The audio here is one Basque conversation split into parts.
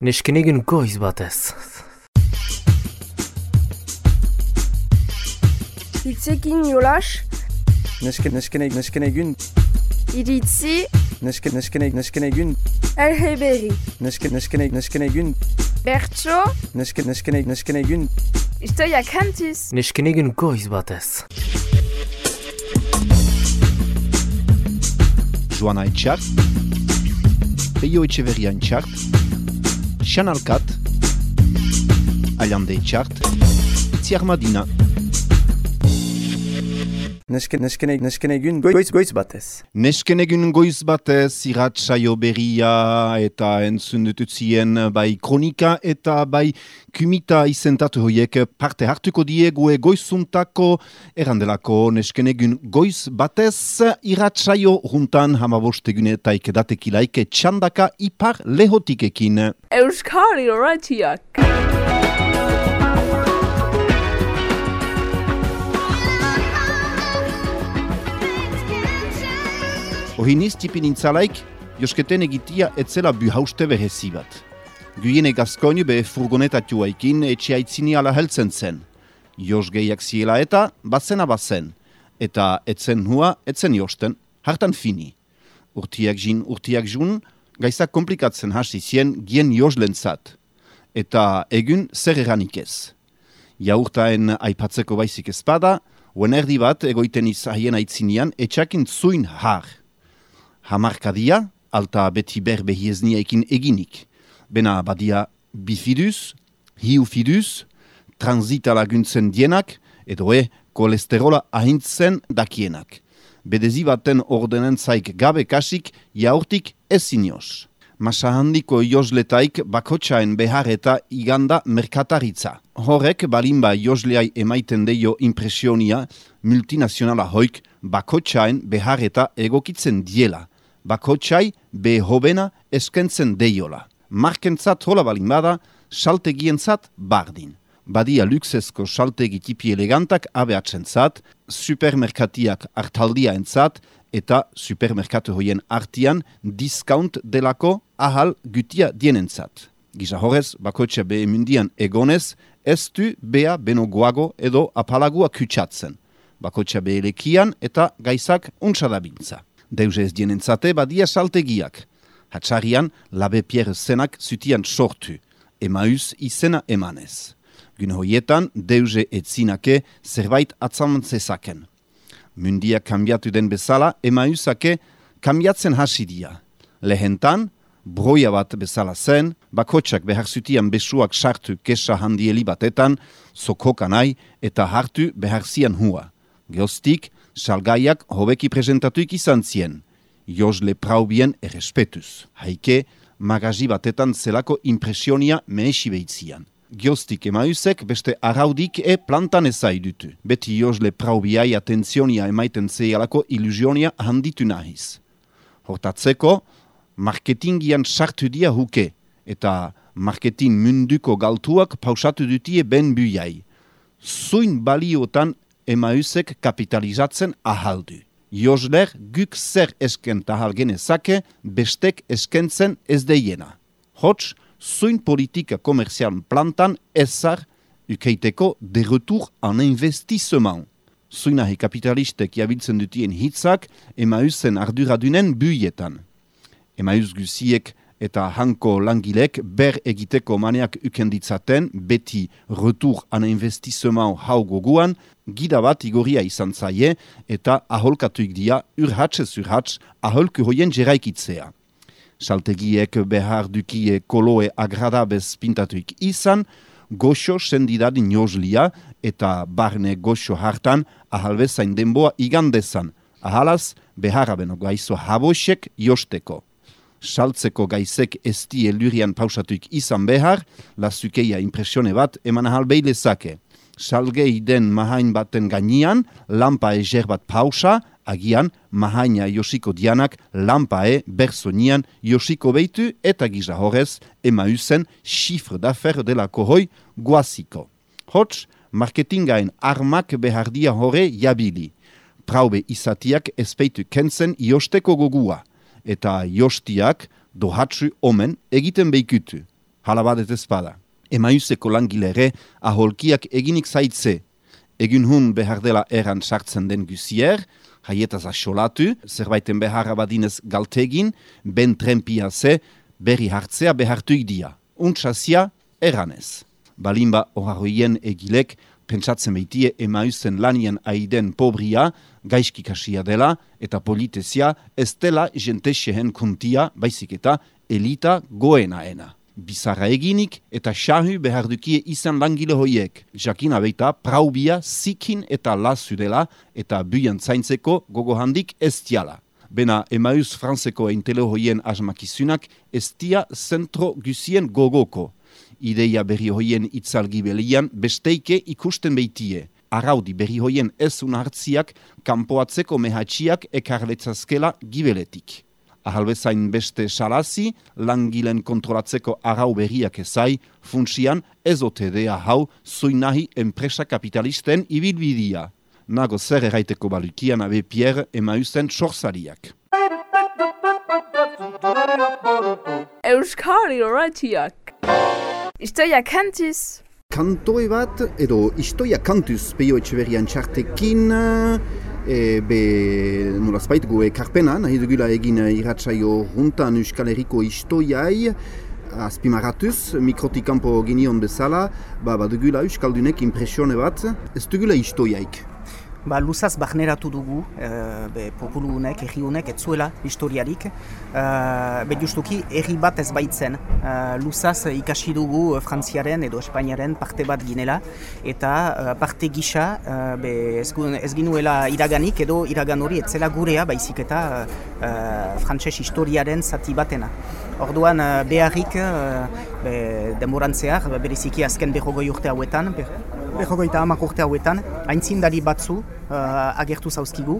Nesken egin goiz batez. Hitzekin jolas, Nesken, nesken, eg- nesken egun, iritzi, nesken, nesken, eg- nesken egun, elheberri, nesken, nesken, eg- nesken egun, bertso, nesken, nesken, eg- nesken egun, historia kantiz, Nesken egin goiz batez. Joana Etxart, Peio Etxeberria Etxart, Xan Alkat, Allande Etxart, Itziar Madina, nesken, nesken, eg- nesken egun, goiz, goiz batez. Nesken egun goiz batez irat saio berria eta entzun dututzien bai kronika eta bai kumita izentatu hoiek parte hartuko diegu goizuntako erandelako nesken egun goiz batez irat saio juntan hamabostegünetaik datekilaik txandaka ipar lehotikekin. Euskari horretiak. Ohiniz tipin intzalaik, josketen egitia etzela buhauste behezi bat. Guyene Gaskoinu be furgonetatuaikin etxe aitzini ala heltzen zen. Jos gehiak ziela eta bazena bazen. Eta etzen hua, etzen josten, hartan fini. Urtiak jin, urtiak jun, gaizak komplikatzen hasi zien gien joslentzat. Eta egun zer eranik ez. Jaurtaen aipatzeko baizik ezpada, uen erdi bat egoiten izaien aitzinian etxakin zuin har hamarkadia, alta beti berbehiezdniekin eginik. Bena badia bifidus, hiufidus, transita laguntzen dienak, edo e, kolesterola ahintzen dakienak. Bedezi baten ordenen zaik gabe kasik, jaurtik ezin jos. Masa handiko josletaik bakotxaen behar eta iganda merkataritza. Horrek balimba josleai emaiten deio impresionia multinazionala hoik bakotxaen behar eta egokitzen diela bakotxai be hobena eskentzen deiola. Markentzat hola balin bada, saltegientzat bardin. Badia luxesko saltegi tipi elegantak abeatzentzat, supermerkatiak hartaldia entzat, eta supermerkatu hoien artian discount delako ahal gutia dienentzat. Gisa horrez, bakotxa be mundian egonez, ez du bea beno guago edo apalagua kutsatzen. Bakotxa be elekian eta gaizak untsadabintza deus ez dienentzate badia saltegiak. Hatsarian, labe Pierre zenak zutian sortu, emaus izena emanez. Gun hoietan, deuze etzinake zerbait atzaman zezaken. Mundia kambiatu den bezala, emausake kambiatzen hasi dia. Lehentan, broia bat bezala zen, bakotsak behar zutian besuak sartu kesa handieli batetan, sokokanai eta hartu behar zian hua. Geostik, salgaiak hobeki presentatuik izan zien, josle praubien errespetuz. Haike, magazi batetan zelako impresionia mehesi behitzian. Giostik emausek beste araudik e plantan ezai dutu. Beti josle praubiai atentzionia emaiten zeialako ilusionia handitu nahiz. Hortatzeko, marketingian sartu dia huke, eta marketing munduko galtuak pausatu dutie ben buiai. Zuin baliotan emausek kapitalizatzen ahaldu. Josler guk zer eskent ahal genezake, bestek eskentzen ez deiena. Hots, zuin politika komerzial plantan ezar ukeiteko de retour en investissement. Zuinahi kapitalistek jabiltzen dutien hitzak emausen arduradunen buietan. Emaus guziek eta hanko langilek ber egiteko maneak ukenditzaten beti retour en investissement hau goguan, gida bat igoria izan zaie eta aholkatuik dia urhatxez urhatx aholku hoien jeraikitzea. Saltegiek behar dukie koloe agradabez pintatuik izan, goxo sendidadin jozlia eta barne goxo hartan ahalbezain denboa igandezan, ahalaz beharra beno gaizo habosek josteko saltzeko gaizek esti elurian pausatuik izan behar, lazukeia impresione bat eman ahal behilezake. Salgei den mahain baten gainian, lampa eger bat pausa, agian mahaina josiko dianak lampae bersonian josiko beitu eta giza horrez emauzen xifre d'afer delako hoi guaziko. Hots, marketingaen armak behardia horre jabili. Praube izatiak ezpeitu kentzen iosteko gogua eta jostiak dohatsu omen egiten behikutu. halabadet ezpada. Emaizeko langile ere, aholkiak eginik zaitze, egin hun behar dela eran sartzen den guzier, haietaz asolatu, zerbaiten beharra badinez galtegin, ben trempia ze, berri hartzea behartuik dia. Untsazia, eranez. Balimba oharroien egilek, pentsatzen behitie emaizen lanien aiden pobria, gaizki kasia dela, eta politezia ez dela jentexehen kuntia, baizik eta elita goenaena. Bizarra eginik eta xahu behar dukie izan langile hoiek. Jakina beita praubia zikin eta lasu dela eta buian zaintzeko gogo handik ez diala. Bena emauz franzeko eintele hoien asmakizunak ez dia zentro guzien gogoko. Ideia berri hoien itzalgi belian besteike ikusten beitie. Araudi berri hoien ez unhartziak kanpoatzeko mehatxiak ekarletzazkela gibeletik ahalbezain beste salazi, langilen kontrolatzeko arau berriak ezai, funtsian ezote dea hau zuinahi enpresa kapitalisten ibilbidia. Nago zer erraiteko balukian abe Pierre emauzen txorzariak. Euskari horretiak. Istoia kantiz. Kantoi bat, edo istoia kantuz peio etxeberian txartekin, e, be nolazpait gu ekarpena, nahi dugula egin iratsaio juntan Euskal Herriko istoiai, azpimaratuz, mikrotik kanpo ginion bezala, ba, badugula Euskaldunek impresione bat, ez dugula istoiaik. Ba, luzaz bahneratu dugu, e, be, populu honek, erri honek, etzuela historiarik. E, be, justuki, erri bat ez baitzen. E, luzaz ikasi dugu Frantziaren edo Espainiaren parte bat ginela. Eta parte gisa, be, ez, ez ginuela iraganik edo iragan hori etzela gurea baizik eta e, frantses historiaren zati batena. Orduan beharrik be, demorantzeak, bereziki azken berrogoi urte hauetan, Behogeita hamak urte hauetan, aintzindari batzu uh, agertu zauzkigu.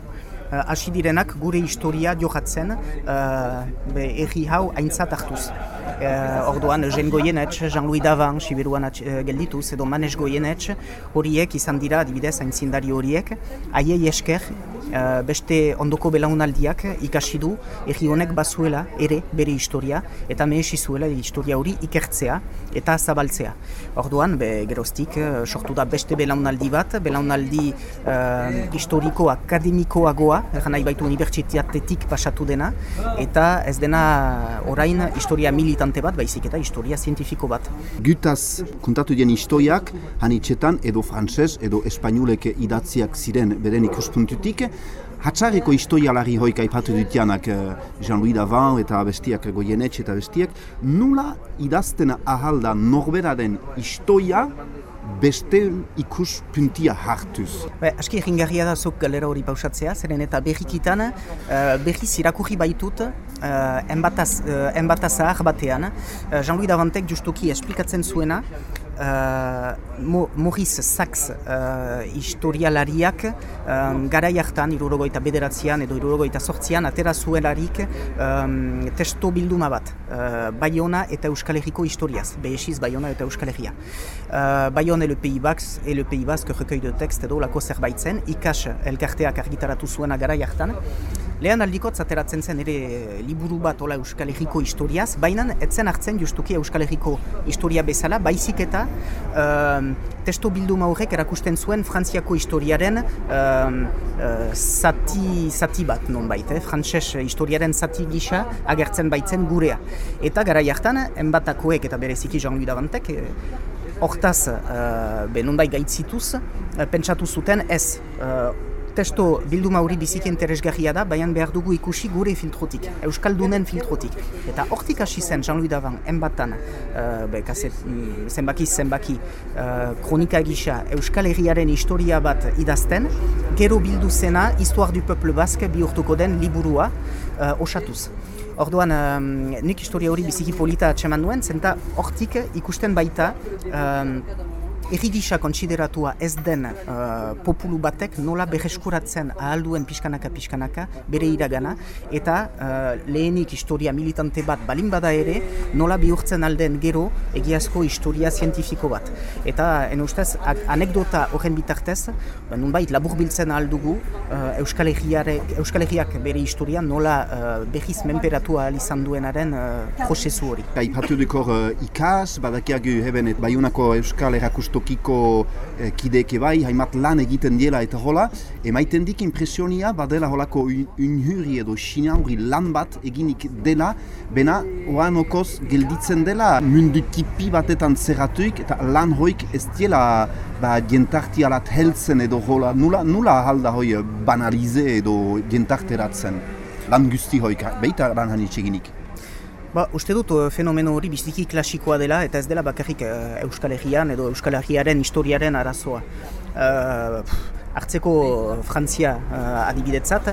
Uh, Asi direnak gure historia johatzen uh, be, erri hau aintzat hartuz. Uh, orduan, Jen Goyenetx, Jean-Louis Davan, Siberuan uh, geldituz, edo Manes Goyenetx, horiek izan dira, adibidez, aintzindari horiek, aiei esker, uh, beste ondoko belaunaldiak ikasi du erri honek bazuela ere bere historia, eta mehesi zuela historia hori ikertzea eta zabaltzea. Orduan, be, geroztik, uh, sortu da beste belaunaldi bat, belaunaldi uh, historiko akademikoagoa, nahi baitu unibertsitatetik pasatu dena, eta ez dena orain historia militante bat, baizik eta historia zientifiko bat. Gutaz kontatu dien historiak, hanitxetan edo frantses edo espainulek idatziak ziren beren ikuspuntutik, Hatsareko historialari hoik aipatu dutianak eh, Jean-Louis Davant eta bestiak goienetxe eta bestiak, nula idazten ahalda norberaren historia beste ikus puntia hartuz. Be, aski egingarria da zuk galera hori pausatzea, zeren eta berrikitan uh, berriz irakurri baitut uh, enbataz, uh, enbatazahar batean. Uh, Jean-Louis Davantek justuki esplikatzen zuena, uh, Maurice Sachs uh, historialariak um, garai hartan, irurogoita bederatzean edo irurogoita sortzean, atera zuelarik um, testo bilduma bat, uh, Bayona eta Euskal Herriko historiaz, behesiz Bayona eta Euskal Herria. Uh, Bayona le Pays Basque, et le Pays Basque recueil de texte edo lako zerbaitzen, ikas elkarteak argitaratu zuena garai hartan, Lehen aldikotz ateratzen zen ere liburu bat ola Euskal Herriko historiaz, baina etzen hartzen justuki Euskal Herriko historia bezala, baizik eta uh, testo bildu maurek erakusten zuen Frantziako historiaren uh, uh, zati, zati bat non bait, eh? frantses historiaren zati gisa agertzen baitzen gurea. Eta gara jartan, enbatakoek eta bereziki Jean-Louis Davantek, eh, hortaz, uh, be non gaitzituz, uh, pentsatu zuten ez, testo bilduma hori biziki interesgarria da, baina behar dugu ikusi gure filtrotik, Euskaldunen filtrotik. Eta hortik hasi zen Jean-Louis Davan, enbatan, uh, be, kaset, mm, zenbaki, zenbaki, uh, kronika gisa Euskal Herriaren historia bat idazten, gero bildu zena, Histoire du Peuple Basque bihurtuko den liburua uh, osatuz. Orduan, um, nik historia hori biziki polita atseman duen, zenta hortik ikusten baita um, errigisa kontsideratua ez den uh, populu batek nola berreskuratzen ahalduen pixkanaka-pixkanaka bere iragana eta uh, lehenik historia militante bat balin bada ere nola bihurtzen alden gero egiazko historia zientifiko bat. Eta en ustez, anekdota horren bitartez, ba, nunbait labur biltzen aldugu uh, Euskal, Euskal Herriak bere historia nola uh, behiz menperatua izan duenaren uh, prozesu hori. Aipatu dukor uh, ikas, badakiagu heben baiunako Euskal Erakustokiko eh, kideke bai, haimat lan egiten diela eta hola, emaiten dik impresionia badela holako unhuri edo sinauri lan bat eginik dela, bena oan okoz gelditzen dela mundu tipi batetan zerratuik eta lan hoik ez diela ba, dientarti alat heltzen edo hola, nula, nula halda hoi banalize edo dientarteratzen lan guzti hoik, beita lan hanitzeginik. Ba, uste dut uh, fenomeno hori biziki klasikoa dela eta ez dela bakarrik uh, Euskal Herrian edo Euskal Herriaren historiaren arazoa. Uh, hartzeko Frantzia uh, adibidetzat,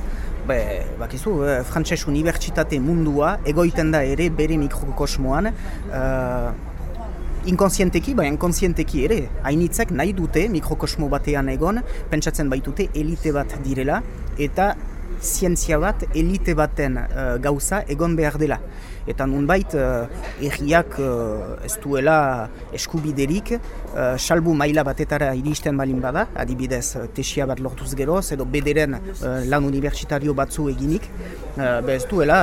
be, bakizu, uh, Frantses Unibertsitate mundua egoiten da ere bere mikrokosmoan, uh, Inkonsienteki, bai, inkonsienteki ere, hainitzak nahi dute mikrokosmo batean egon, pentsatzen baitute elite bat direla, eta zientzia bat elite baten gauza egon behar dela eta nunbait uh, erriak uh, ez duela eskubiderik uh, salbu maila batetara iristen balin bada, adibidez tesia bat lortuz geroz edo bederen lan universitario batzu eginik, be ez duela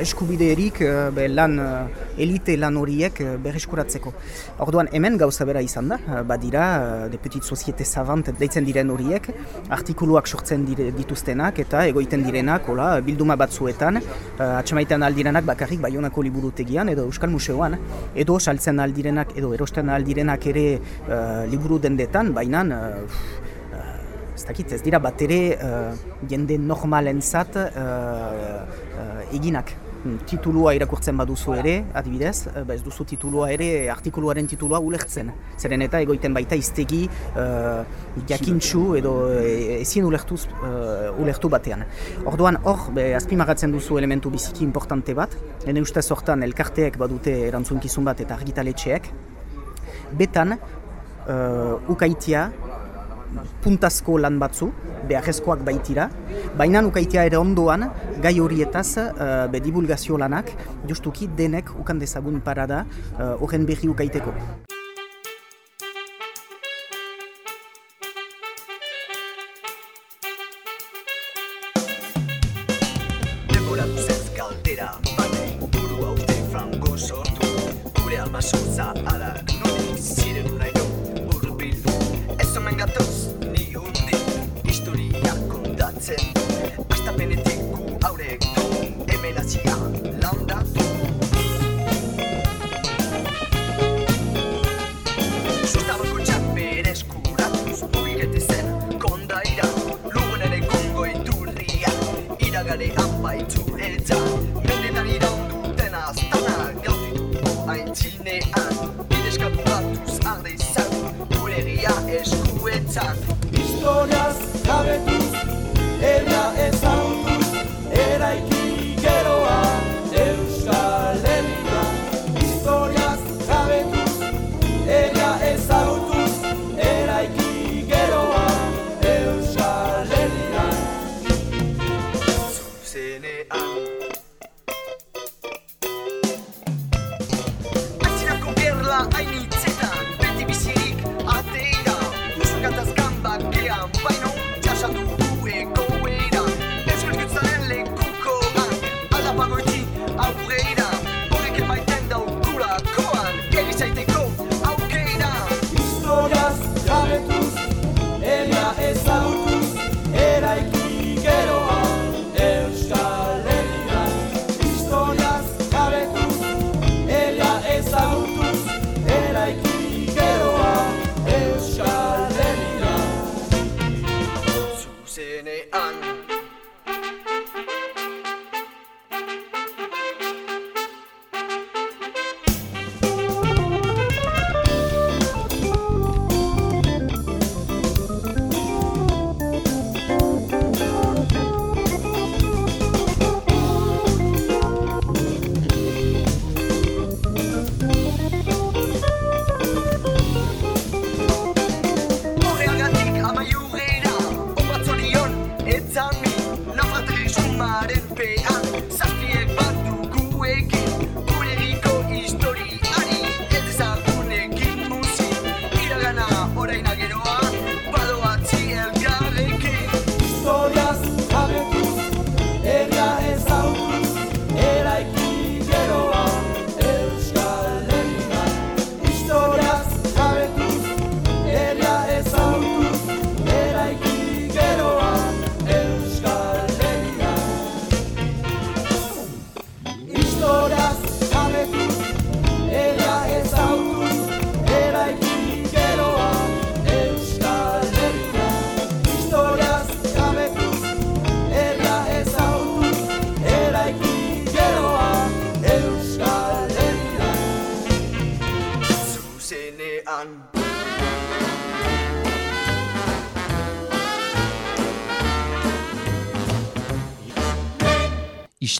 eskubiderik be lan elite lan horiek berreskuratzeko. Orduan hemen gauza bera izan da, badira de petit societe savant deitzen diren horiek, artikuluak sortzen dire, dituztenak eta egoiten direnak, hola, bilduma batzuetan, uh, atxamaiten aldirenak bakarrik baion Barcelonako liburutegian edo Euskal Museoan, edo saltzen aldirenak edo erosten aldirenak ere uh, liburu dendetan, baina uh, ez dakit, ez dira bat ere uh, jende normalentzat uh, uh, eginak titulua irakurtzen baduzu ere, adibidez, eh, ba ez duzu titulua ere, artikuluaren titulua ulertzen. Zeren eta egoiten baita iztegi uh, jakintxu edo eh, ezin ulertuz, uh, ulertu batean. Orduan hor, azpimagatzen duzu elementu biziki importante bat, ene uste sortan elkarteek badute erantzunkizun bat eta argitaletxeek, betan uh, ukaitia puntazko lan batzu, beharrezkoak baitira, baina ukaitea ere ondoan, gai horietaz uh, be divulgazio lanak, justuki denek ukan dezagun parada uh, horren berri ukaiteko.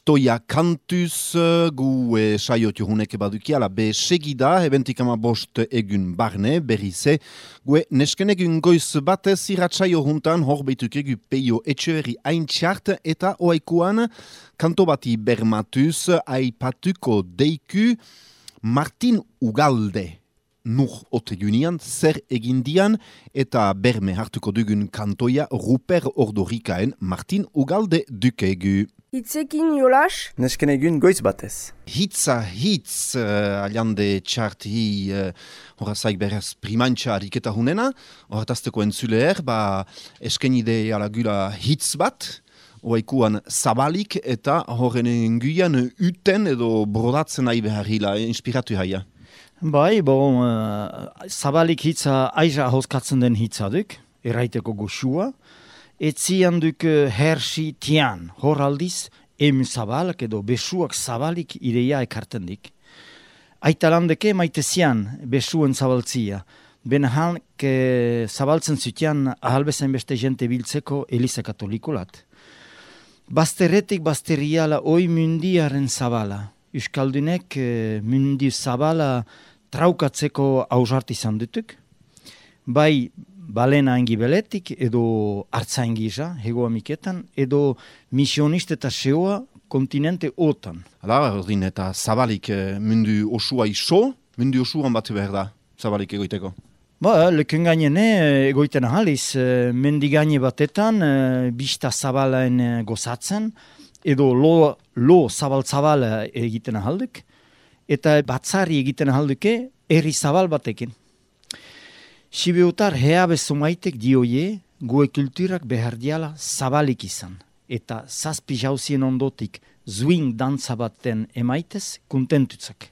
Istoia kantuz eh, gu e, saiot johunek badukiala be segida, ebentik ama bost egun barne, berrize, gue nesken egun goiz batez iratsaio juntan hor beituk egu peio etxeveri aintxart eta oaikuan kanto bati bermatuz aipatuko deiku Martin Ugalde nur ote junian, zer egindian eta berme hartuko dugun kantoia Ruper Ordorikaen Martin Ugalde dukegu. Hitzekin jolas, Nesken egun goiz batez. Hitza hitz uh, aliande txart hi uh, horazaik berez primantxa ariketa hunena, horretazteko entzuleer, ba esken ide alagula hitz bat, oaikuan zabalik eta horren enguian uten edo brodatzen nahi behar hila, inspiratu haia. Bai, bon, uh, zabalik hitza aiza hozkatzen den hitza duk, erraiteko goxua, etzian duk uh, hersi tian, hor aldiz, em zabalak edo besuak zabalik ideia ekarten dik. Aita landeke maite zian besuen zabaltzia, ben hank eh, zabaltzen zutian ahalbezain beste jente biltzeko Eliza Katolikolat. Bazterretik bazteriala oi mundiaren zabala. Euskaldunek eh, mundi zabala traukatzeko ausart izan dutuk. Bai, balena engi beletik, edo hartzaingi isa, hego amiketan, edo misionist eta seoa kontinente otan. Hala, ordin eta zabalik eh, mundu osua iso, mundu osuan bat behar da, zabalik egoiteko. Ba, leken gainene, egoiten ahaliz, eh, mendigaine batetan, eh, bista zabalaen eh, gozatzen, edo lo, lo zabal-zabal egiten ahalduk, eta batzari egiten ahalduke, herri zabal batekin. Sibeutar hea bezumaitek dioie, gue kulturak behar diala zabalik izan, eta zazpi jauzien ondotik zuing dantza baten emaitez kontentutzak.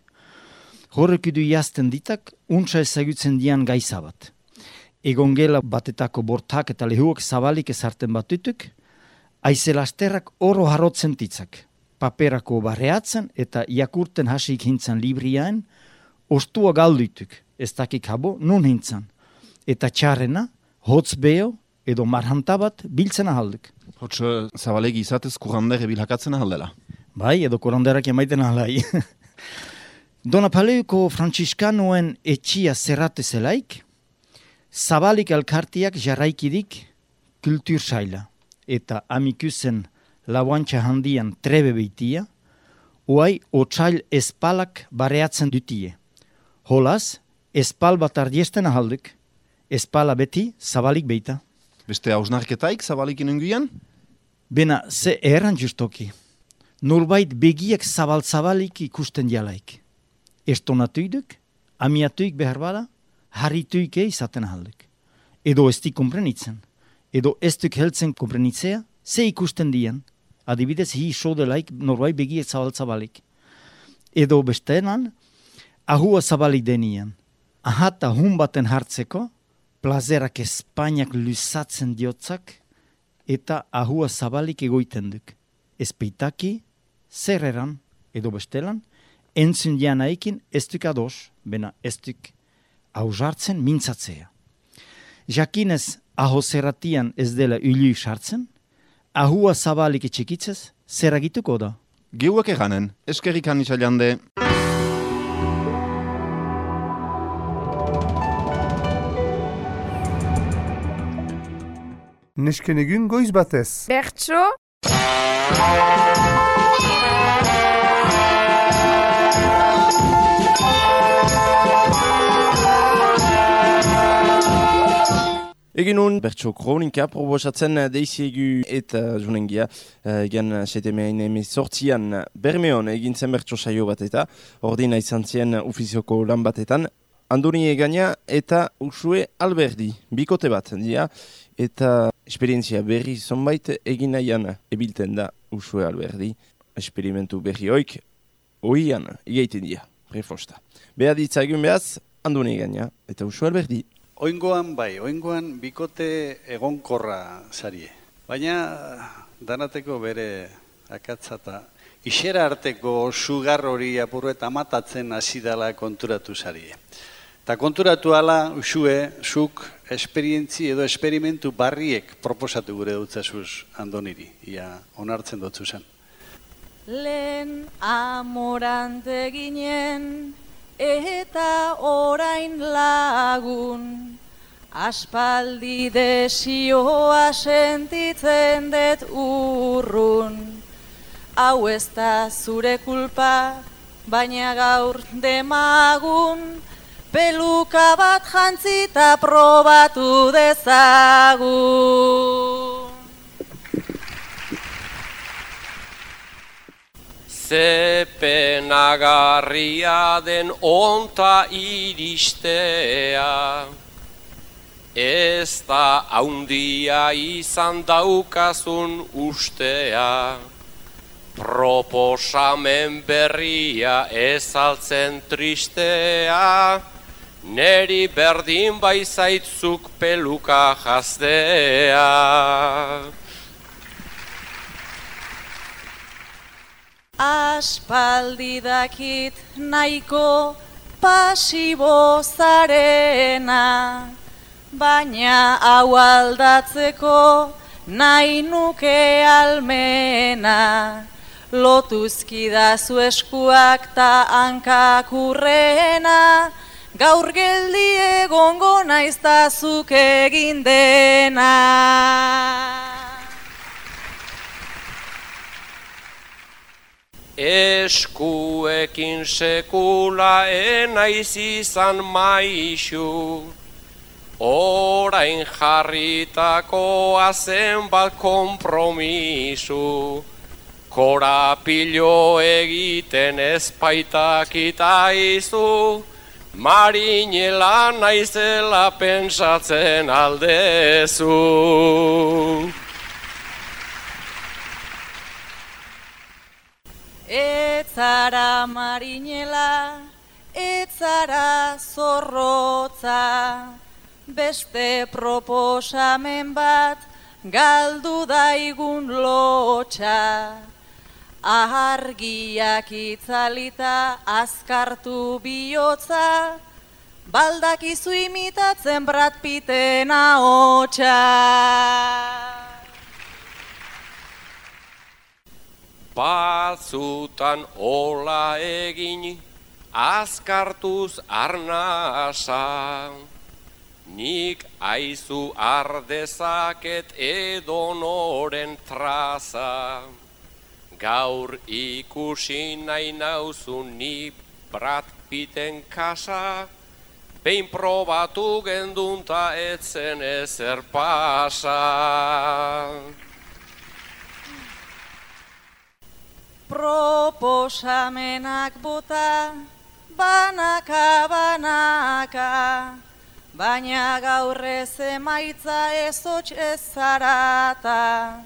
Horrek idu jazten ditak, untsa ezagutzen dian gaiza bat. Egon gela batetako bortak eta lehuak zabalik ezarten batutuk, aize lasterrak oro harrotzen titzak. Paperako barreatzen eta jakurten hasik hintzan libriaen, ostua galduituk, ez dakik habo, nun hintzan. Eta txarrena, hotz beho edo marhantabat biltzen ahalduk. Hots, eh, zabalegi izatez kurandere bilhakatzen ahaldela. Bai, edo koranderak emaiten ahalai. Dona Paleuko Franciscanoen etxia zerrate zelaik, zabalik elkartiak jarraikidik kultur saila. Eta amikusen lauantxa handian trebe beitia, oai otsail espalak bareatzen dutie. Holaz, espal bat ardiesten ahalduk, espala beti zabalik beita. Beste hausnarketaik zabalikin enguian? Bena, ze erran justoki. Norbait begiak zabal-zabalik ikusten jalaik. Estonatuiduk, amiatuik behar bada, harrituike izaten ahalduk. Edo ez di komprenitzen. Edo ez duk heltzen komprenitzea, ze ikusten dian. Adibidez, hi iso delaik norbait begiak zabal-zabalik. Edo bestenan, ahua zabalik denian. Ahata hun baten hartzeko, plazerak Espainiak lusatzen diotzak, eta ahua zabalik egoiten duk. Espeitaki, zer eran, edo bestelan, entzun dianaikin ez duk ados, bena ez duk hausartzen mintzatzea. Jakinez aho zerratian ez dela ulu sartzen, ahua zabalik etxekitzez, zer agituko da? Geuak eganen, eskerrik hanitzailande. Nesken egun goiz batez. bertso, Egin nun, bertso kronika proposatzen deiziegu eta junengia, uh, egan setemeain emezortzian bermeon egin zen bertso saio bat eta ordina izan zien ofizioko lan batetan, Andoni egania eta Usue Alberdi, bikote bat, dia, eta esperientzia berri zonbait egin nahian ebilten da Usue Alberdi, esperimentu berri hoik, oian, egeiten dia, prefosta. Beha ditzagun behaz, Andoni egania eta Usue Alberdi. Oingoan bai, oingoan bikote egonkorra sarie. Baina danateko bere akatza eta isera arteko sugar hori apurru eta matatzen hasi dela konturatu sarie. Ta konturatu ala, usue, zuk esperientzi edo esperimentu barriek proposatu gure dutzasuz andoniri, ia onartzen dutzu zen. Lehen amorante ginen eta orain lagun Aspaldi desioa sentitzen dut urrun. Hau ez da zure kulpa, baina gaur demagun. Peluka bat jantzita probatu dezagun Ze penagarria den onta iristea, ez da haundia izan daukazun ustea, proposamen berria ez altzen tristea, neri berdin baizaitzuk peluka jaztea. Aspaldi dakit nahiko pasibo zarena, baina hau aldatzeko nahi nuke almena. Lotuzkida zu eskuak ta hankak urrena, gaur geldi egongo naiztazuk egin dena. Eskuekin sekula enaiz izan maixu, orain jarritakoa zenbat kompromisu, korapilo egiten ezpaitak itaizu, marinela naizela pensatzen aldezu. Etzara marinela, etzara zorrotza, beste proposamen bat galdu daigun lotxa. Argiak itzalita azkartu bihotza, baldakizu imitatzen Brad Pittena Batzutan ola egin, azkartuz arnasa. Nik aizu ardezaket edonoren traza. Gaur ikusi nahi nauzu ni Brad Pitten kasa. Behin probatu gendunta etzen ezer pasa. Proposamenak bota, banaka, banaka, baina gaur ez emaitza ez hotx ez zarata.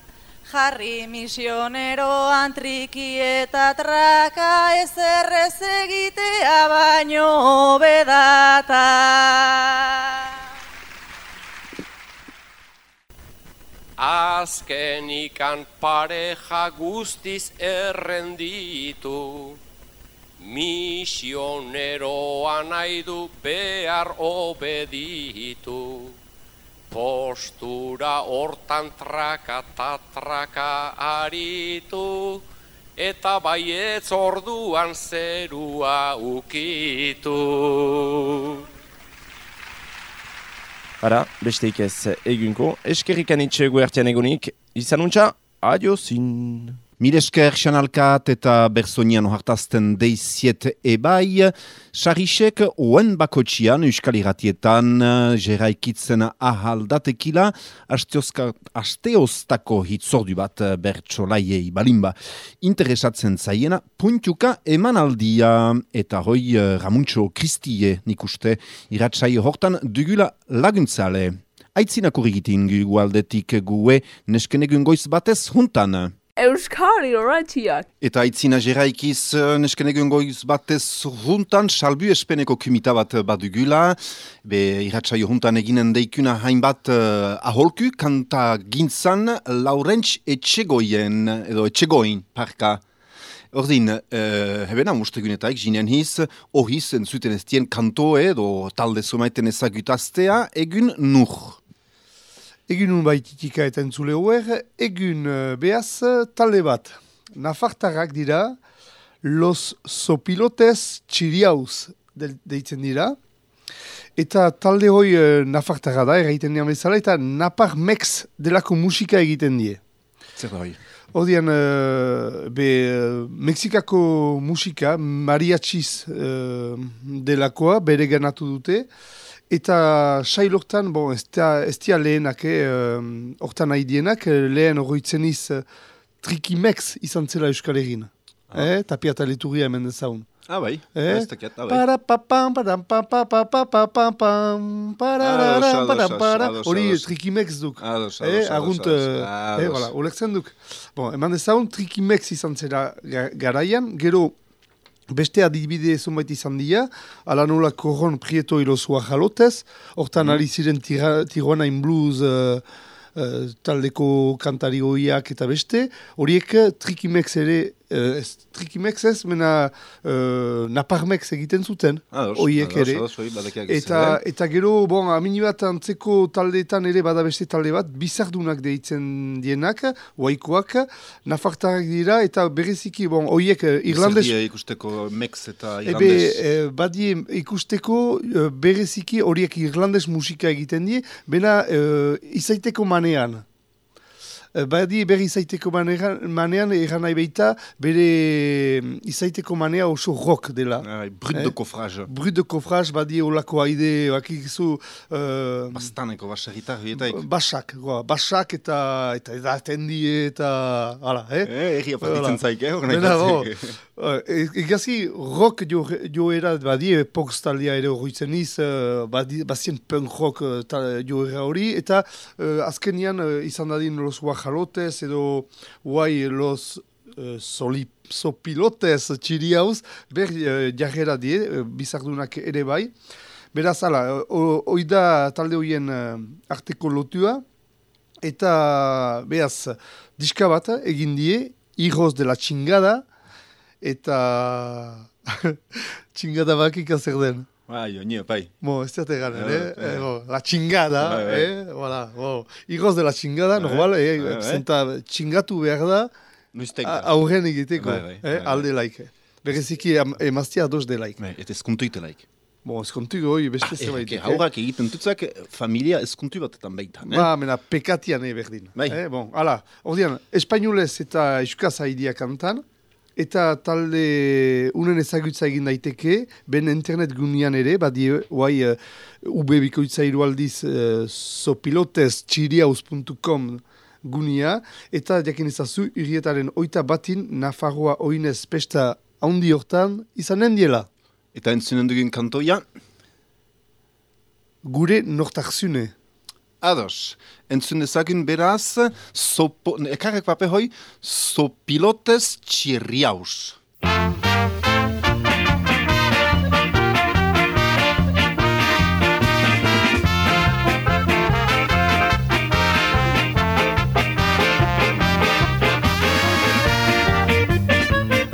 Jarri misioneroan triki eta traka ez errez egitea baino bedata. Azkenikan pareja guztiz errenditu, misioneroa nahi du behar obeditu. Postura hortan traka ta traka aritu, eta baietz orduan zerua ukitu. Ara, besteik ez egunko, eskerrikan itxe guertian egonik, izan adiozin. Mire esker xanalkat eta berzonian ohartazten deiziet ebai, Sarisek oen bakotxian euskal irratietan jeraikitzen ahaldatekila, asteoztako hitzordu bat bertsolaiei balimba. Interesatzen zaiena, puntuka eman aldia eta hoi Ramuntxo Kristie nik uste iratsai hortan dugula laguntzale. Aitzinak urrigitin gu aldetik gue neskenegun goiz batez juntan. Euskari horretiak. Eta aitzina jeraikiz neskenegun goiz batez juntan, salbu espeneko kumita bat badugula, be iratsaio juntan eginen deikuna hainbat uh, aholku, kanta gintzan Laurentz Etxegoien, edo Etxegoin, parka. Ordin, uh, hebena mustegunetaik, jinean hiz, ohiz entzuten ez dien kanto edo talde somaiten ezagutaztea, egun nur. Egun un baititika eta entzule hoer, egun uh, behaz talde bat. Nafartarrak dira, Los Sopilotes Txiriauz de, deitzen dira. Eta talde hoi uh, nafartarra da, erraiten dian bezala, eta Napar Mex delako musika egiten die. Zer da hoi? Odian, uh, be, uh, Mexikako musika, mariachiz uh, delakoa, bere ganatu dute, Eta sail hortan, bon, ez, ez dia lehenak, eh, hortan haidienak, eh, lehen horretzen iz eh, trikimex izan zela Euskal Egin. Ah. Eh, tapia eta leturia hemen dezaun. Ah, bai. Eh? Estaket, ah, bai. Para pa pam, para pa pa pam, pa pa para para para hori trikimex duk. Eh, ados, ados, eh, agunt eh, voilà, ulexen duk. Bon, eman dezaun trikimex izan zela garaian, gero beste adibide zonbait izan dira, ala nola korron prieto ilosua jalotez, hortan ari ziren tira, Tijuana in Blues eh, eh, taldeko kantari eta beste, horiek eh, trikimex ere, eh, ez, trikimex ez, mena eh, naparmex egiten zuten, horiek ere. Eta, eh? eta gero, bon, amini bat antzeko taldeetan ere bada beste talde bat, bizardunak deitzen dienak, waikoak, nafartarak dira, eta bereziki, bon, horiek eh, irlandes... Ikusteko Mex eta Ebe, Irlandes. eh, badie ikusteko eh, bereziki horiek irlandes musika egiten die, bena eh, izaiteko manean. Eh, Badi berri izaiteko manean, manean eran nahi baita, bere mm, izaiteko manea oso rock dela. Ah, brut de coffrage. Brut de coffrage, badi olako haide, bakizu... Uh, Bastaneko baserritar hietaik. Basak, goa, basak eta eta tendie eta... Hala, eh? Eh, erria partitzen zaik, eh, Bena, bo, eh, Egazi, rock jo, joera badie, pokstaldia ere horretzen iz, eh, bazien punk rock eh, ta- joera hori, eta uh, azkenian uh, izan dadin los guajalotes edo guai los uh, soli, sopilotes txiriauz, ber uh, jarrera die, uh, bizardunak ere bai. Beraz, ala, o- hoi da talde horien uh, arteko lotua, eta beaz, diska bat egin die, Hijos de la Chingada, eta txingada bakik zer den. Bai, oinio, bai. Bo, ez dut egan, Eh, eh? eh. Eh, bo, la chingada, Bai, bai. eh? Voilà, bo. Hijos de la chingada, normal, eh? bai, bai. Zenta txingatu behar da, Noiztek aurren egiteko, Bai, bai, eh? bai, bai. Alde laik. Bereziki emaztia ados de laik. Bai, eta eskuntu itelaik. Bo, eskontu goi, beste Ah, zerbait. eh, haurrak egiten dutzak familia eskuntu batetan baitan, eh? Ba, mena, pekatian eh, berdin. Bai. Eh, bon, ala, ordean, espainolez eta euskaz haidia kantan, eta talde unen ezagutza egin daiteke, ben internet gunean ere, badi, guai, uh, ube bikoitza irualdiz, uh, sopiloteztxiriauz.com gunia, eta jakin ezazu, irrietaren oita batin, Nafarroa oinez pesta handi hortan, izanen diela. Eta entzunen dugun kantoia, Gure nortarzune. Ados. Entzun dezagun beraz, sopo, ekarrek pape hoi, sopilotes txirriaus.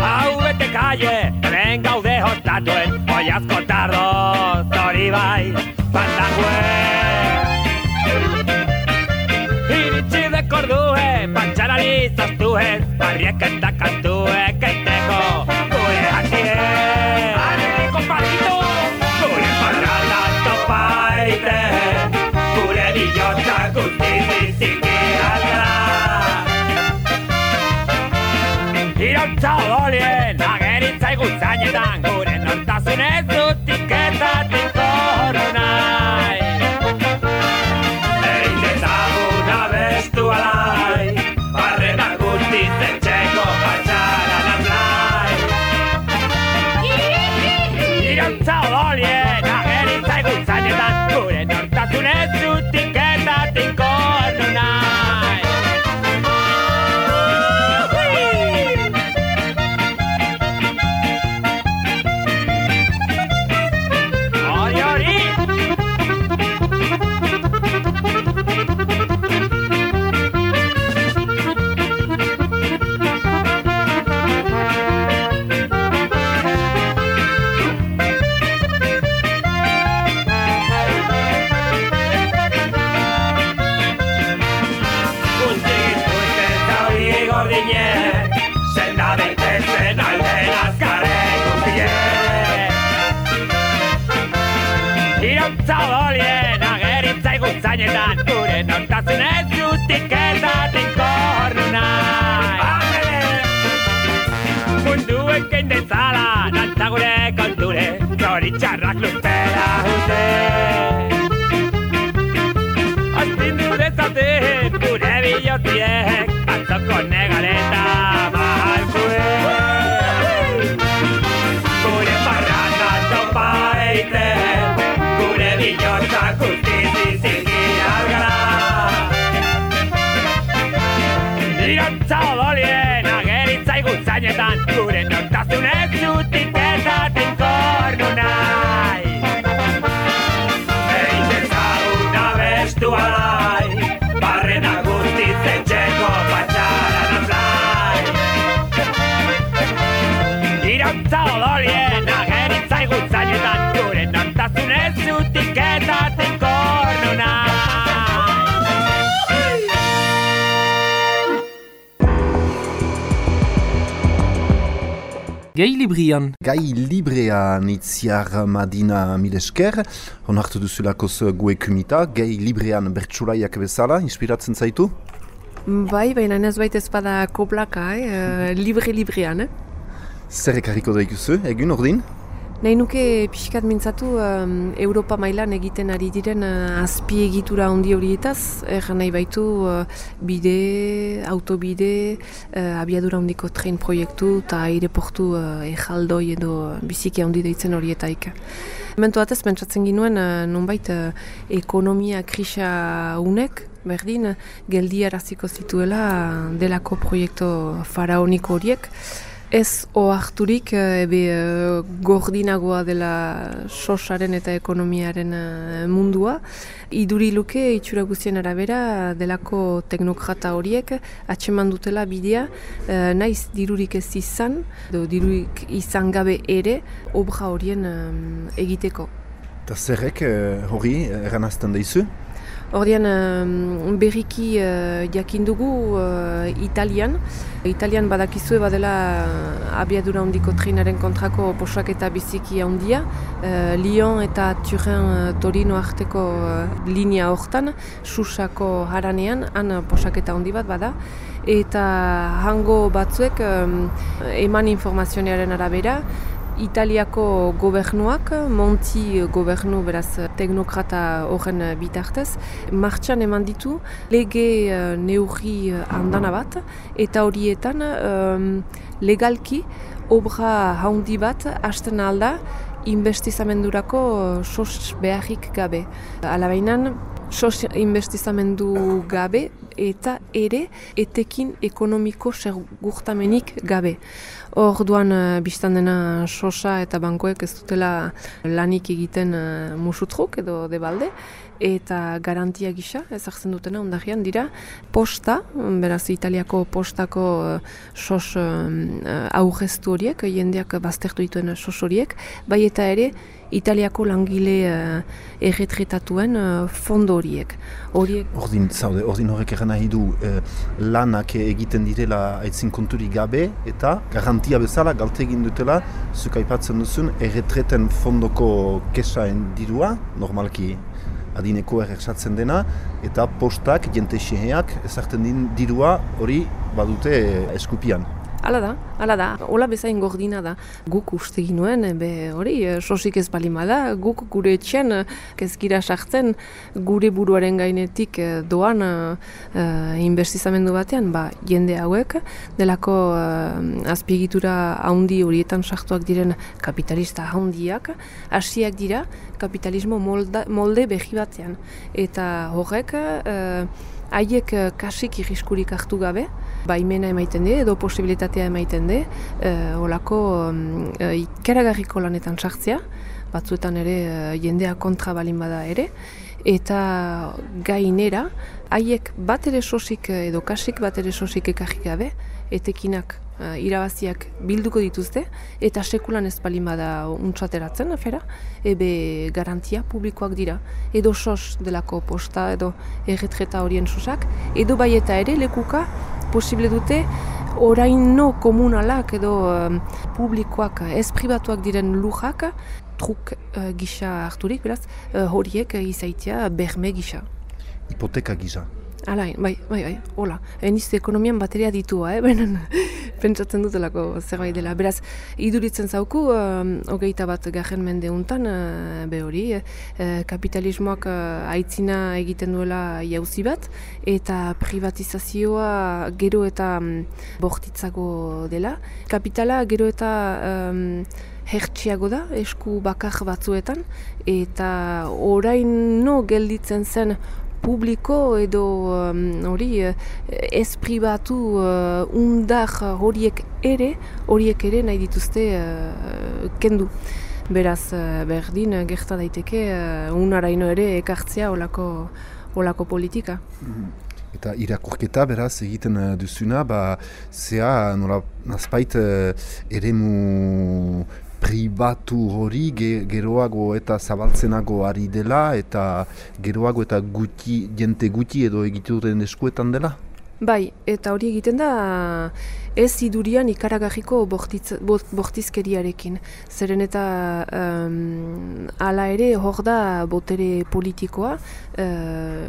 Hau bete kaie, hemen gaude hostatuen, oiazko tardo, zori bai, ez Barriak eta kantuek aiteko Gure hatien Arekiko patito Gure parralda topa eite Gure bilotza guzti biziki atra Irotza olien Ageritza eguzainetan Gure nortasun ez dut Gai librian. Gai librean itziar Madina Milesker, onartu duzulakoz gue kumita, gai librean bertsulaiak bezala, inspiratzen zaitu? Bai, baina ez baita ez bada koplaka, eh? libre-librean. Eh? Zer ekarriko daikuzu, egun ordin? Nahi nuke pixkat mintzatu um, Europa mailan egiten ari diren uh, azpiegitura handi horietaz, erran nahi baitu uh, bide, autobide, uh, abiadura handiko tren proiektu eta aireportu uh, ejaldoi edo biziki handi deitzen horietaik. Mentu batez, pentsatzen ginuen, uh, nunbait uh, ekonomia krisa unek, berdin, geldiaraziko zituela delako proiektu faraoniko horiek, Ez oharturik ebe gordinagoa dela sosaren eta ekonomiaren mundua. Iduri luke itxura guztien arabera delako teknokrata horiek atseman dutela bidea naiz dirurik ez izan, edo dirurik izan gabe ere obra horien egiteko. Eta zerrek hori eranazten daizu? Ordean um, berriki uh, jakin dugu uh, Italian. Italian badakizue badela uh, abiadura handiko trenaren kontrako posaketa biziki handia. Uh, Lyon eta Turin uh, Torino arteko uh, linea hortan, Susako haranean, han posaketa handi bat bada. Eta hango batzuek um, eman informazioaren arabera, Italiako gobernuak, Monti gobernu beraz teknokrata horren bitartez, martxan eman ditu lege uh, neurri handana bat, eta horietan um, legalki obra haundi bat hasten alda investizamendurako sos beharrik gabe. Alabainan, sos investizamendu gabe eta ere etekin ekonomiko segurtamenik gabe. Orduan uh, biztan dena sosa eta bankoek ez dutela lanik egiten uh, musutruk edo debalde eta garantia gisa ezartzen dutena ondarian dira posta, beraz Italiako postako uh, sos uh, aurreztu horiek, jendeak baztertu dituen sos horiek, bai eta ere Italiako langile uh, erretretatuen uh, fondo horiek. horiek. Ordin, zaude, ordin horrek eran nahi du eh, lanak egiten direla aitzin konturi gabe eta garantia bezala galte egin dutela zuk aipatzen duzun erretreten fondoko kesaen dirua, normalki adineko erresatzen dena, eta postak, jente xeheak, ezartzen din dirua hori badute eskupian. Hala da, hala da, hola bezain gordina da. Guk uste ginuen, be hori, sosik ez balima da, guk gure etxean kezkira sartzen, gure buruaren gainetik doan uh, investizamendu batean, ba, jende hauek, delako uh, azpiegitura haundi horietan sartuak diren kapitalista haundiak, hasiak dira kapitalismo molda, molde behi batean. Eta horrek, haiek uh, kasik irriskurik hartu gabe, baimena emaiten de, edo posibilitatea emaiten de, uh, olako um, uh, ikeragarriko lanetan sartzea, batzuetan ere jendea kontra balin bada ere, eta gainera, haiek bat ere sosik edo kasik bat ere sosik ekarri gabe, etekinak irabaziak bilduko dituzte, eta sekulan ez balin bada untsateratzen, afera, ebe garantia publikoak dira. Edo sos delako posta, edo erretreta horien sosak, edo bai eta ere lekuka posible dute oraino komunalak edo um, publikoak ez pribatuak diren lujak truk uh, gisa harturik, beraz, uh, horiek uh, izaitia berme gisa. Hipoteka gisa. Alain, bai, bai, bai, hola. Eniz ekonomian bateria ditua, eh? Benen, pentsatzen dutelako zerbait dela. Beraz, iduritzen zauku, uh, hogeita bat garen mende untan, uh, be hori, uh, kapitalismoak uh, aitzina egiten duela jauzi bat, eta privatizazioa gero eta um, bortitzago dela. Kapitala gero eta um, hertsiago da, esku bakar batzuetan, eta orain no gelditzen zen publiko edo hori um, ez pribatu uh, undar horiek ere, horiek ere nahi dituzte uh, kendu. Beraz, uh, berdin, gerta daiteke, uh, unaraino ere ekartzea olako, olako politika. Mhm. Eta irakurketa beraz egiten duzuna, ba, zea nola nazpait eremu pribatu hori geroago eta zabaltzenago ari dela eta geroago eta guti, jente guti edo egituten eskuetan dela? Bai, eta hori egiten da ez idurian ikaragarriko bortitz, bortizkeriarekin. Zeren eta um, ala ere hor da botere politikoa uh,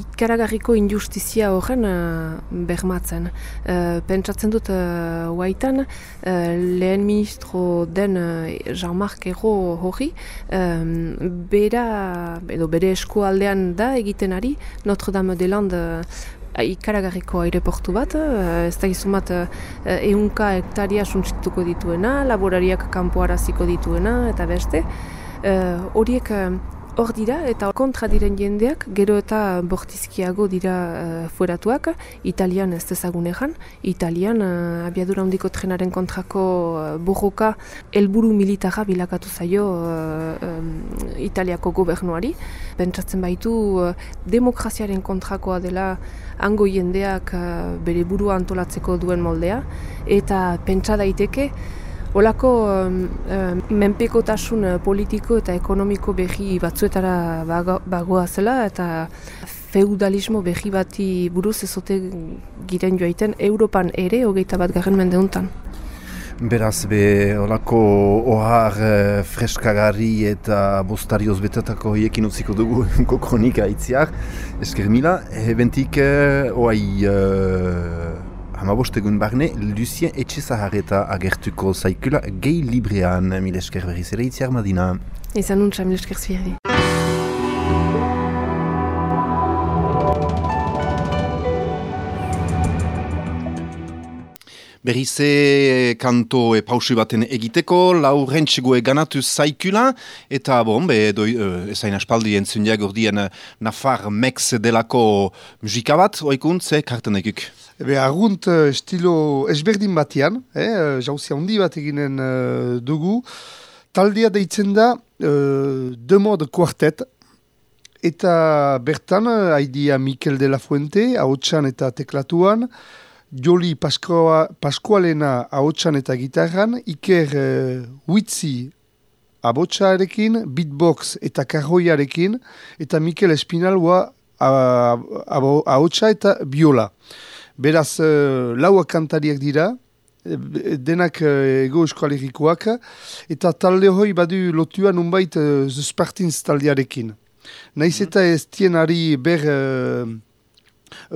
ikaragarriko injustizia horren uh, bermatzen. Uh, pentsatzen dut uh, waitan lehen ministro den uh, Jean-Marc Ero hori um, bera, edo bere eskualdean da egiten ari Notre Dame de Lande ikaragarriko aireportu bat, eh, ez da izumat ehunka hektaria suntzituko dituena, laborariak kanpoaraziko dituena, eta beste. Eh, horiek hor dira eta kontra diren jendeak gero eta bortizkiago dira uh, fueratuak, italian ez dezagun egan, italian uh, abiadura handiko trenaren kontrako uh, borroka helburu militara bilakatu zaio italiako gobernuari. Pentsatzen baitu uh, demokraziaren kontrakoa dela hango jendeak uh, bere burua antolatzeko duen moldea, eta pentsa daiteke, Olako um, um, menpekotasun uh, politiko eta ekonomiko behi batzuetara bagoa zela eta feudalismo behi bati buruz ezote giren joaiten Europan ere hogeita bat garen mende honetan. Beraz, be, olako ohar e, freskagarri eta bostarioz betetako hiekin utziko dugu kronika itziak. Esker mila, ebentik, e, oai, e, hamabostegun barne, Lucien Etxezaharreta agertuko zaikula gehi librean, mil esker berriz ere itziar madina. Izan nuntza, mil esker zbierri. Berrize kanto e pausi baten egiteko, lau rentxego ganatu zaikula, eta bon, be, doi, uh, ezain aspaldi entzundiak urdien Nafar Mex delako musika bat, oikuntze, kartan eguk. Ebe, argunt uh, estilo esberdin batean, eh, jauzia handi bat eginen uh, dugu, taldea deitzen da uh, de mod quartet, eta bertan, haidia Mikel de la Fuente, haotxan eta teklatuan, Joli Paskualena haotxan eta gitarran, Iker uh, Witzi abotxarekin, beatbox eta karroiarekin, eta Mikel Espinalua ahotsa eta biola. Beraz, uh, lauak kantariak dira, eh, denak uh, ego eskualerikoak, eta talde hoi badu lotua nunbait uh, Spartins taldearekin. Naiz eta ez tien ari ber uh,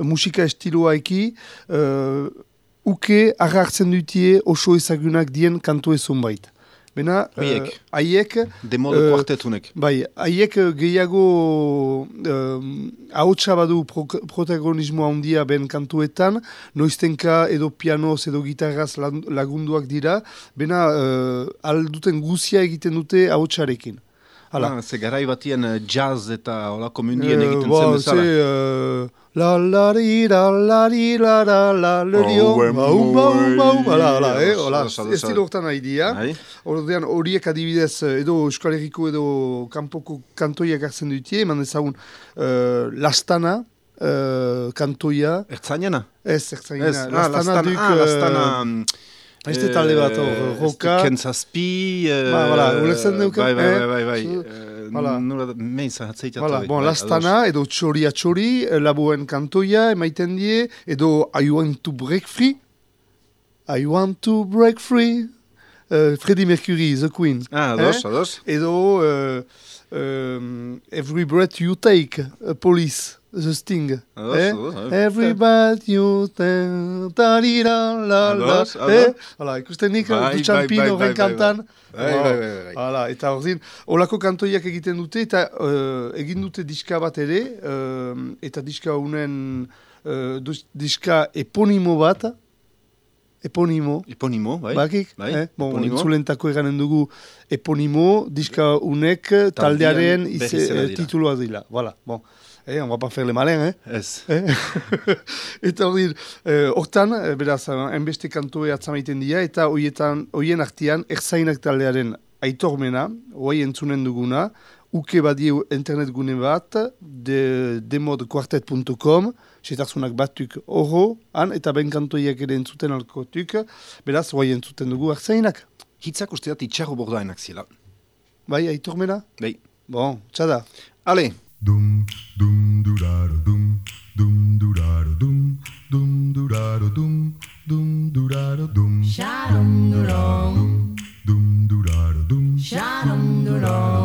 musika estiloa eki, uh, uke agartzen dutie oso ezagunak dien kantu ezun bait. Bena, haiek, uh, haiek demo de kuartetunek. Uh, bai, haiek gehiago uh, hautsa badu pro, protagonismo handia ben kantuetan, noiztenka edo pianoz edo gitarraz lagunduak dira, bena uh, alduten guzia egiten dute hautsarekin. Hala. Ah, ze garai batien jazz eta olako mundien uh, egiten zen bezala. Uh, La la ri la la ri la la la la rio bau bau bau la la eh hola estilo hortan idea ordean horiek adibidez edo Euskal Herriko edo kanpoko kantoiak hartzen dutie eman ezagun uh, lastana uh, kantoia. Ertzainana ez ertzainana lastana, ah, lastana, duk, ah, lastana uh, Este talde bat, hor, roka... Kentzazpi... Ba, voilà, ulerzen duken. Bai, bai, bai, bai, bai. Nula, meiza, hatzeitatu. Voilà, bon, lastana, edo txoria txori, labuen kantoia, emaiten die, edo I want to break free. I want to break free. uh, Freddie Mercury, The Queen. Ah, ados, ados. Edo uh, um, Every Breath You Take, uh, Police, The Sting. Ados, eh? ados, ados. Every breath you take, tarira, la, la. Ados, ados. Eh? Hala, ikusten nik, Bai, dutxan bai, pin bai, horren kantan. bai. Bai, bai. Hala, eta hor zin, olako kantoiak egiten dute, eta uh, egin dute diska bat ere, uh, eta diska unen, uh, diska eponimo bat, eponimo, Eponimo, bai. Bakik? Bai, eh? Bon, eponimo. entzulentako eganen dugu eponimo, diska unek taldearen ize, titulua dila. Voilà, bon. Eh, on va pas faire le malin, eh? Ez. Eh? eta hor dir, eh, hortan, eh, beraz, enbeste kantoe atzamaiten dira, eta hoietan, hoien artean, erzainak taldearen aitormena, hoi entzunen duguna, uke badie internet gune bat, de, demodquartet.com, setarzunak batuk horro, han, eta ben kantoiak ere entzuten alkotuk, beraz, hoi entzuten dugu erzainak. Hitzak usteat itxarro bordaenak zila. Bai, aitormena? Bai. Bon, txada. Ale. dum dum do da dum. Dum do da dum. Dum do da dum. Dum do da dum. Sharum do dum dum do da dum. Sharum do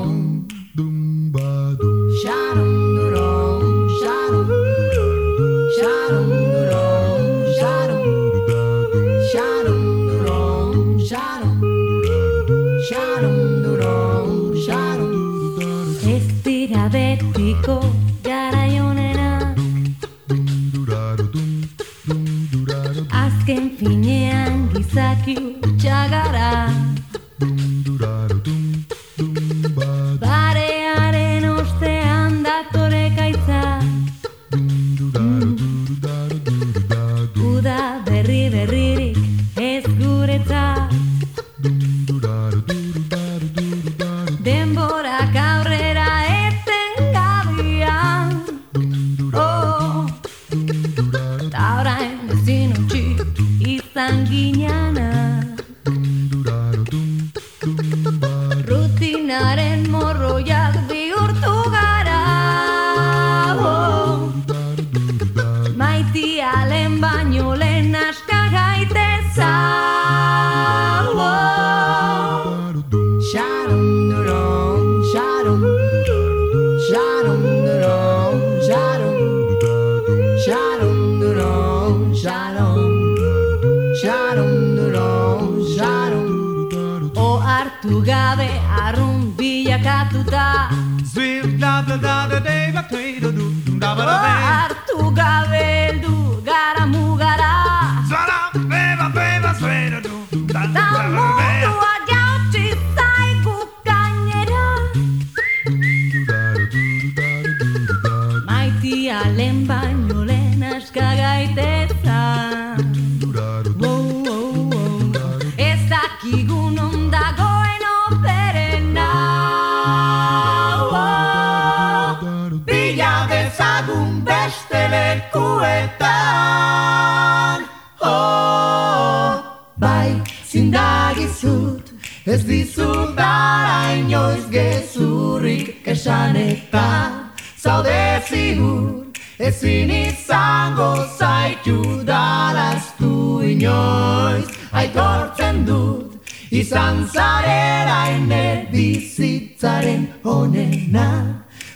izan zarela ene bizitzaren honena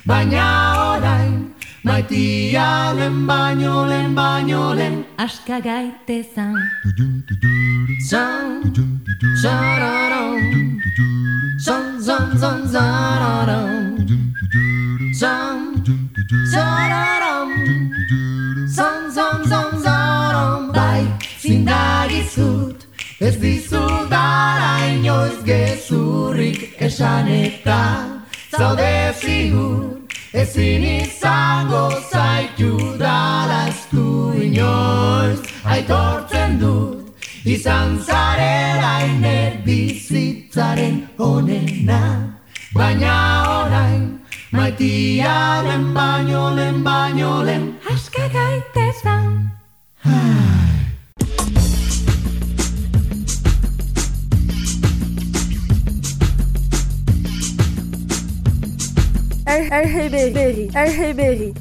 Baina orain maitia lehen baino lehen baino lehen. Aska gaitezan Zan, zararam Zan, zan, zan, zararam Zan, zararam Zan, zan, zan, zararam Bai, zindagizut Ez dizut dara inoiz gezurrik esan eta Zaude zigur ezin izango zaitu dalaztu inoiz. Aitortzen dut izan zarela ene bizitzaren honena Baina orain maitia lehen baino lehen baino lehen Aska gaitezan RGB, RGB.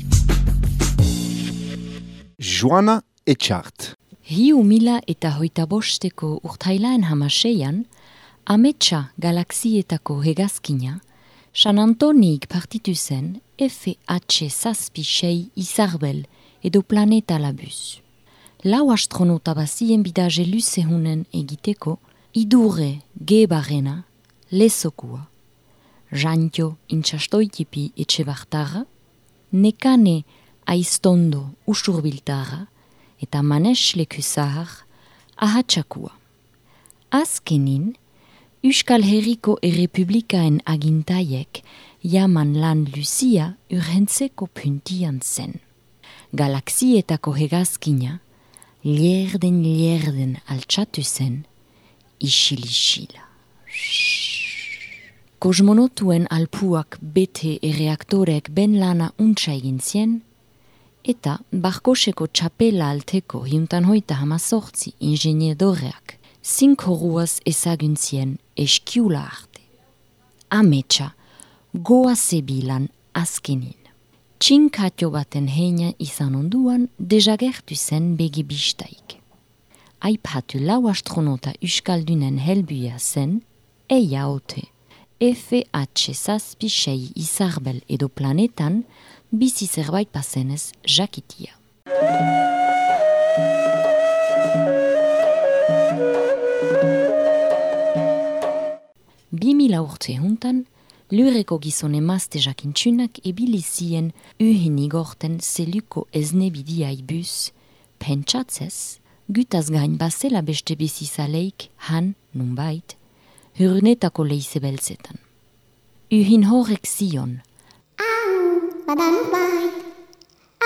Joana Etxart. Hiu mila eta hoita bosteko urtailaen hamaseian, Ametsa galaxietako hegazkina, San Antonik partitu zen FH zazpi sei izarbel edo planeta labuz. Lau astronota bazien bidaje luzehunen egiteko, idurre gebarena, lezokua, jantio intxastoitipi etxe bartara, nekane aiztondo usurbiltara, eta manes leku zahar ahatsakua. Azkenin, Euskal Herriko Errepublikaen agintaiek jaman lan Lucia urhentzeko puntian zen. Galaxietako hegazkina, lierden lierden altxatu zen, isil-isila. Kosmonotuen alpuak bete erreaktorek ben lana untsa egin zien, eta barkoseko txapela alteko hiuntan hoita hamazortzi ingeniedoreak zinko ruaz ezaguntzien eskiula arte. Ametsa, goa zebilan azkenin. Txinkatio baten heina izan onduan dejagertu zen begi bistaik. Aipatu lau astronota uskaldunen helbuia zen, eia ote. FH zazpi sei izarbel edo planetan bizi zerbait pasenez jakitia. Bi mila urte juntan, lureko gizon emazte jakintxunak ebilizien uhin igorten zeluko eznebidia ibuz, pentsatzez, gutaz gain bazela beste bizizaleik han, nunbait, hurnetako leize beltzetan. Uhin horrek zion, Badanuk bait,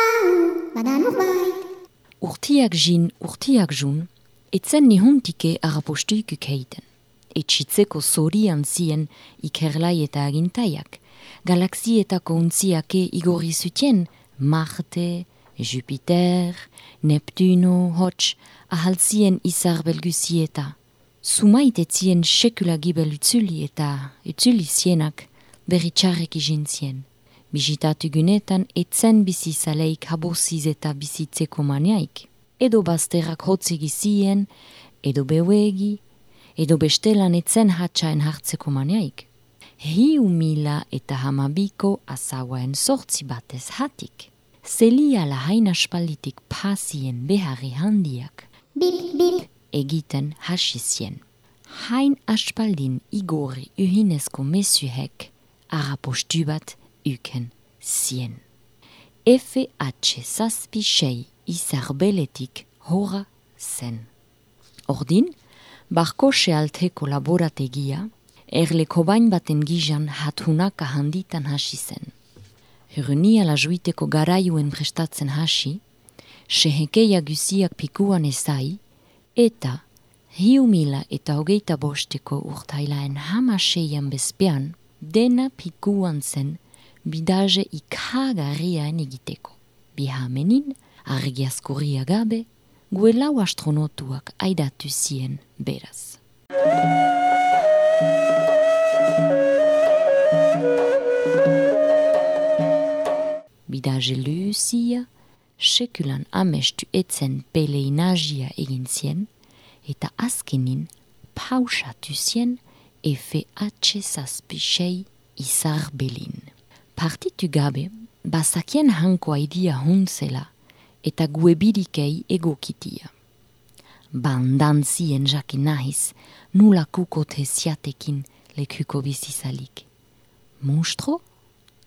au, badanuk bait. urtiak jin, urtiak jun, etzen nihuntike arapostuiku keiten. Etxitzeko zorian zien ikerlai eta agintaiak, galaxietako untziake igorri zutien Marte, Jupiter, Neptuno, hots, ahaltzien izar belguzieta. Sumait etzien sekula gibel utzuli eta utzuli zienak berritxarrek izintzien. Bizitatu gunetan etzen bizizaleik haboziz eta bizitzeko maniaik. Edo bazterrak hotzegi zien, edo bewegi, edo bestelan etzen hatsaen hartzeko maniaik. Hiu mila eta hamabiko azawaen sortzi batez hatik. Zelia lahain aspalditik pasien beharri handiak. Bip, bip. Egiten hasizien. Hain aspaldin igorri uhinezko mesuhek arapostu bat uken zien. FH zazpi sei izarbeletik hora zen. Ordin, barkose alteko laborategia, erleko bain baten gizan hathunaka handitan hasi zen. Hurnia la juiteko garaiuen prestatzen hasi, sehekeia guziak pikuan ezai, eta hiu mila eta hogeita bosteko urtailaen hamaseian bezpean, dena pikuan zen bidaje ikagarriaen egiteko. Bihamenin, argiazkurria gabe, guelau astronotuak aidatu zien beraz. Bidaje luzia, sekulan amestu etzen peleinazia egin zien, eta azkenin pausatu zien FH zazpisei izar belin. Partitu gabe, bazakien hanko aidia huntzela eta guebirikei egokitia. Bandantzien jakin nahiz nula kukote ziatekin lekuko bizizalik. Monstro?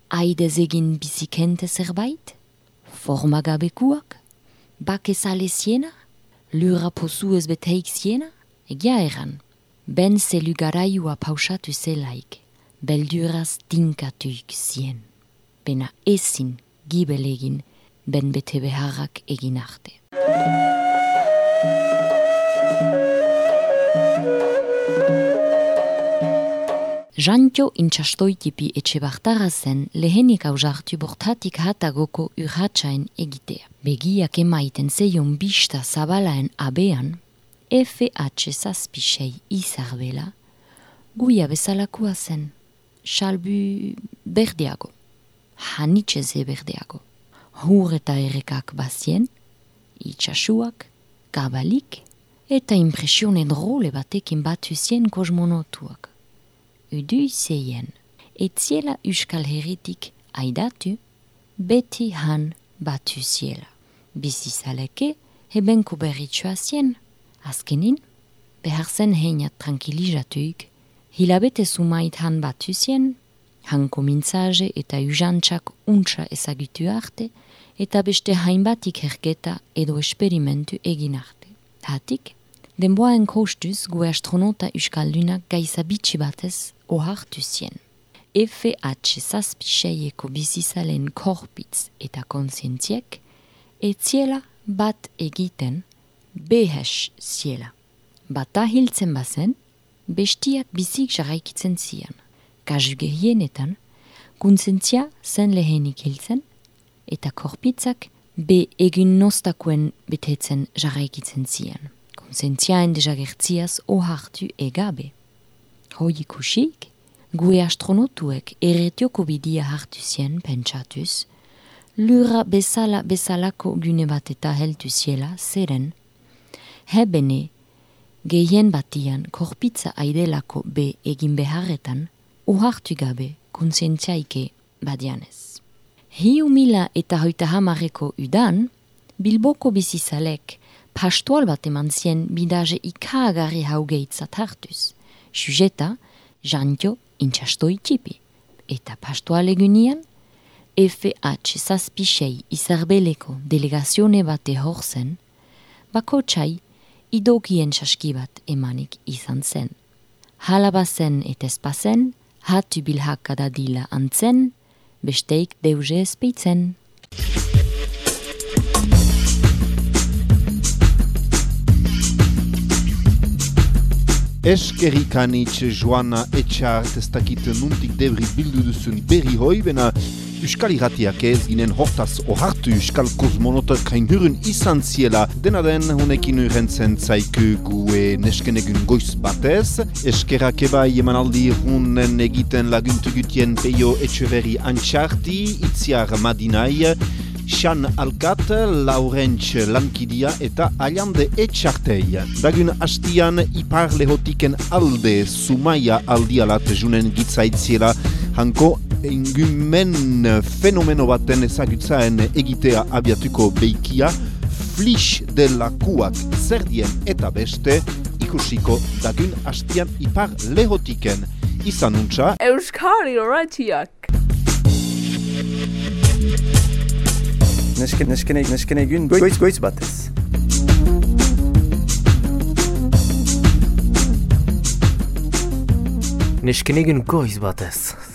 Aidez egin bizikente zerbait? Forma gabekuak? Bake sale ziena? Lura posu ez beteik ziena? Egia eran, ben zelu garaiua pausatu zelaik, belduraz tinkatuik zien. Bena ezin gibelegin ben bete beharrak egin arte. Jantio intxastoitipi etxe bartara zen lehenik hausartu bortatik hatagoko urhatsain egitea. Begiak emaiten zeion bista zabalaen abean, FH zazpisei izarbela, guia bezalakoa zen, salbu berdeago, hanitxe berdeago. Hur eta errekak bazien, itxasuak, kabalik, eta impresione drole batekin batu zien kosmonotuak. Udu zeien, etziela Euskal Herritik aidatu, beti han batu ziela. Bizizaleke, hebenko berritxoa zien, azkenin, behar zen heinat tranquilizatuik, hilabete sumait han batu zien, hanko mintzaje eta ujantzak untsa ezagutu arte, eta beste hainbatik herketa edo esperimentu egin arte. Hatik, denboaen kostuz gu astronauta uskaldunak gaiza bitxi batez ohartu zien. FH zazpiseieko bizizalen korpitz eta konsientziek, etziela bat egiten behes ziela. Bata hiltzen bazen, bestiak bizik jarraikitzen zian. Kasu gehienetan, konsientzia zen lehenik hiltzen, eta korpitzak be egin nostakuen betetzen jarraikitzen zian. Konsientziaen dejagertziaz ohartu egabe. Hoi ikusik, gue astronotuek erretioko bidia hartu zien pentsatuz, lura bezala bezalako gune bat eta heltu ziela zeren, hebene, gehien batian korpitza aidelako be egin beharretan, ohartu gabe konsientziaike badianez. Hiu mila eta hoita hamareko udan, Bilboko bizizalek pastual bat eman zien bidaje ikagarri haugeitzat hartuz. Sujeta, jantio intxasto itxipi. Eta pastual egunian, FH zazpisei izarbeleko delegazione bate horzen, bako txai idokien saskibat emanik izan zen. Halabazen eta espazen, hatu bilhaka dadila antzen, besteik deuze espeitzen. Eskerikanitz Joana Etxart ez dakit nuntik debri bildu duzun berri hoi, bena Euskal irratiak ez ginen hortaz ohartu Euskal kosmonotak kainurun izan ziela dena den honekin urrentzen zaiku gue neskenegun goiz batez. Eskerak ebai emanaldi hunen egiten laguntu gutien peio etxeverri antxarti, itziar madinai, Xan Alkat, Laurentz Lankidia eta Aliande Etxartei. Dagun hastian ipar lehotiken alde sumaia aldialat junen gitzaitziela hanko ingumen fenomeno baten ezagutzaen egitea abiatuko beikia Flix de la Kuak zerdien eta beste ikusiko dagun hastian ipar lehotiken izan untza Euskari horretiak. Nesken, nesken, nesken egun goiz goiz batez. Nesken egin goiz batez.